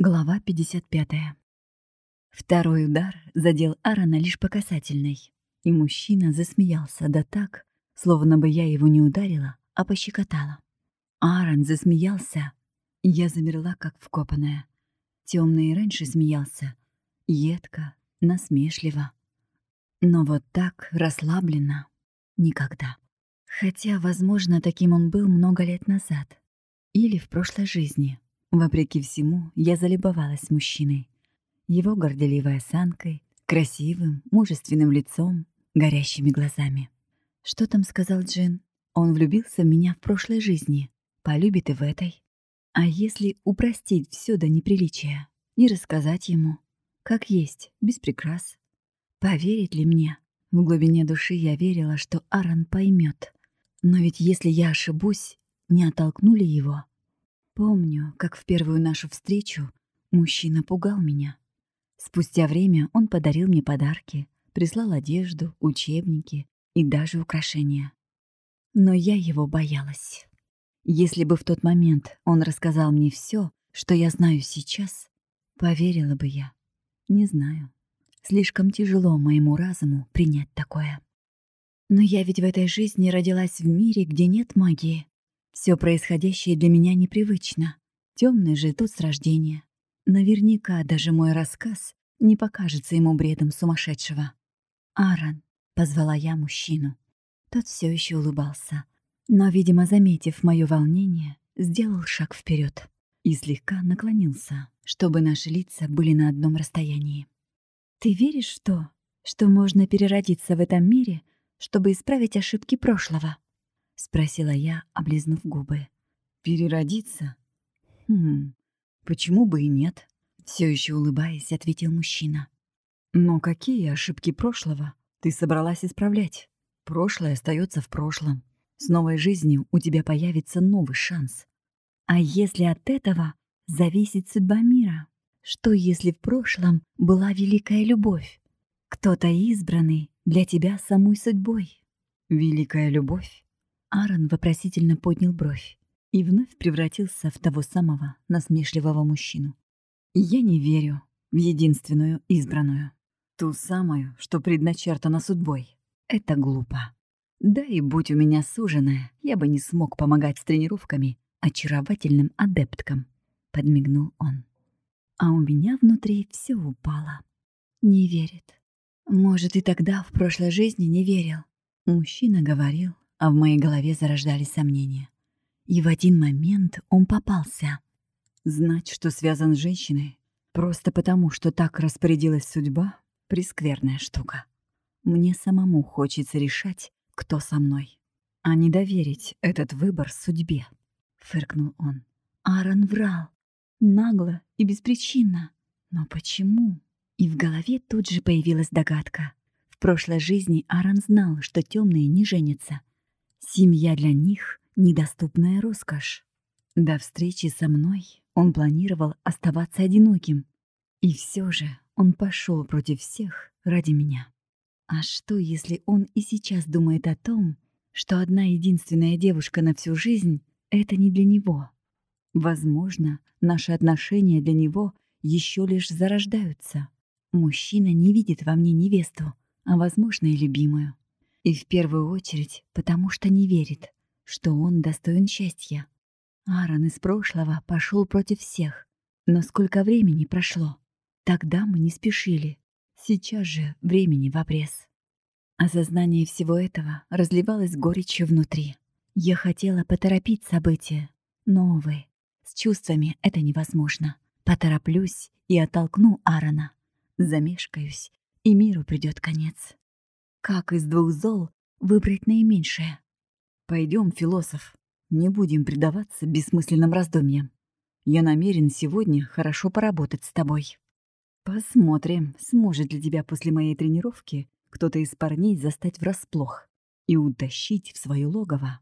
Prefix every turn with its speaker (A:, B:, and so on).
A: Глава 55. Второй удар задел Аарона лишь по касательной, и мужчина засмеялся да так, словно бы я его не ударила, а пощекотала. Аарон засмеялся, и я замерла, как вкопанная. Темный раньше смеялся, едко, насмешливо. Но вот так, расслабленно, никогда. Хотя, возможно, таким он был много лет назад. Или в прошлой жизни. Вопреки всему, я залюбовалась мужчиной. Его горделивой осанкой, красивым, мужественным лицом, горящими глазами. Что там сказал Джин? Он влюбился в меня в прошлой жизни, полюбит и в этой. А если упростить все до неприличия и рассказать ему, как есть, без прикрас? Поверит ли мне? В глубине души я верила, что Аарон поймет. Но ведь если я ошибусь, не оттолкнули его, Помню, как в первую нашу встречу мужчина пугал меня. Спустя время он подарил мне подарки, прислал одежду, учебники и даже украшения. Но я его боялась. Если бы в тот момент он рассказал мне все, что я знаю сейчас, поверила бы я. Не знаю. Слишком тяжело моему разуму принять такое. Но я ведь в этой жизни родилась в мире, где нет магии. Все происходящее для меня непривычно. Темный же тут с рождения. Наверняка даже мой рассказ не покажется ему бредом сумасшедшего. «Аарон», — позвала я мужчину. Тот все еще улыбался, но, видимо, заметив мое волнение, сделал шаг вперед и слегка наклонился, чтобы наши лица были на одном расстоянии. «Ты веришь в то, что можно переродиться в этом мире, чтобы исправить ошибки прошлого?» — спросила я, облизнув губы.
B: «Переродиться? Хм, почему бы и нет?» Все еще улыбаясь, ответил мужчина. «Но какие ошибки прошлого ты собралась исправлять? Прошлое остается в прошлом. С новой жизнью у тебя появится новый шанс.
A: А если от этого зависит судьба мира? Что если в прошлом была великая любовь? Кто-то избранный для тебя самой судьбой?»
B: «Великая любовь?
A: Аарон вопросительно поднял бровь и вновь превратился в того самого насмешливого мужчину.
B: «Я не верю в единственную избранную. Ту самую, что предначертана судьбой. Это глупо. Да и будь у меня суженая, я бы не смог помогать с тренировками очаровательным адепткам», — подмигнул он.
A: А у меня внутри все упало. Не верит. Может, и тогда в прошлой жизни не верил. Мужчина говорил, а в моей голове зарождались сомнения. И в один момент он попался.
B: Знать, что связан с женщиной, просто потому, что так распорядилась судьба, прескверная штука. Мне самому хочется решать, кто со мной, а не доверить этот выбор судьбе, — фыркнул он.
A: Аарон врал. Нагло и беспричинно. Но почему? И в голове тут же появилась догадка. В прошлой жизни Аарон знал, что темные не женятся — Семья для них — недоступная роскошь. До встречи со мной он планировал оставаться одиноким. И все же он пошел против всех ради меня. А что, если он и сейчас думает о том, что одна единственная девушка на всю жизнь — это не для него? Возможно, наши отношения для него еще лишь зарождаются. Мужчина не видит во мне невесту, а, возможно, и любимую. И в первую очередь, потому что не верит, что он достоин счастья. Аарон из прошлого пошел против всех. Но сколько времени прошло? Тогда мы не спешили. Сейчас же времени в обрез. Осознание всего этого разливалось горечью внутри. Я хотела поторопить события, но, увы, с чувствами это невозможно. Потороплюсь и оттолкну Аарона. Замешкаюсь, и миру придет конец. Как из двух зол выбрать наименьшее?
B: Пойдем, философ, не будем предаваться бессмысленным раздумьям. Я намерен сегодня хорошо поработать с тобой. Посмотрим, сможет ли тебя после моей тренировки кто-то из парней застать врасплох и утащить в свое логово.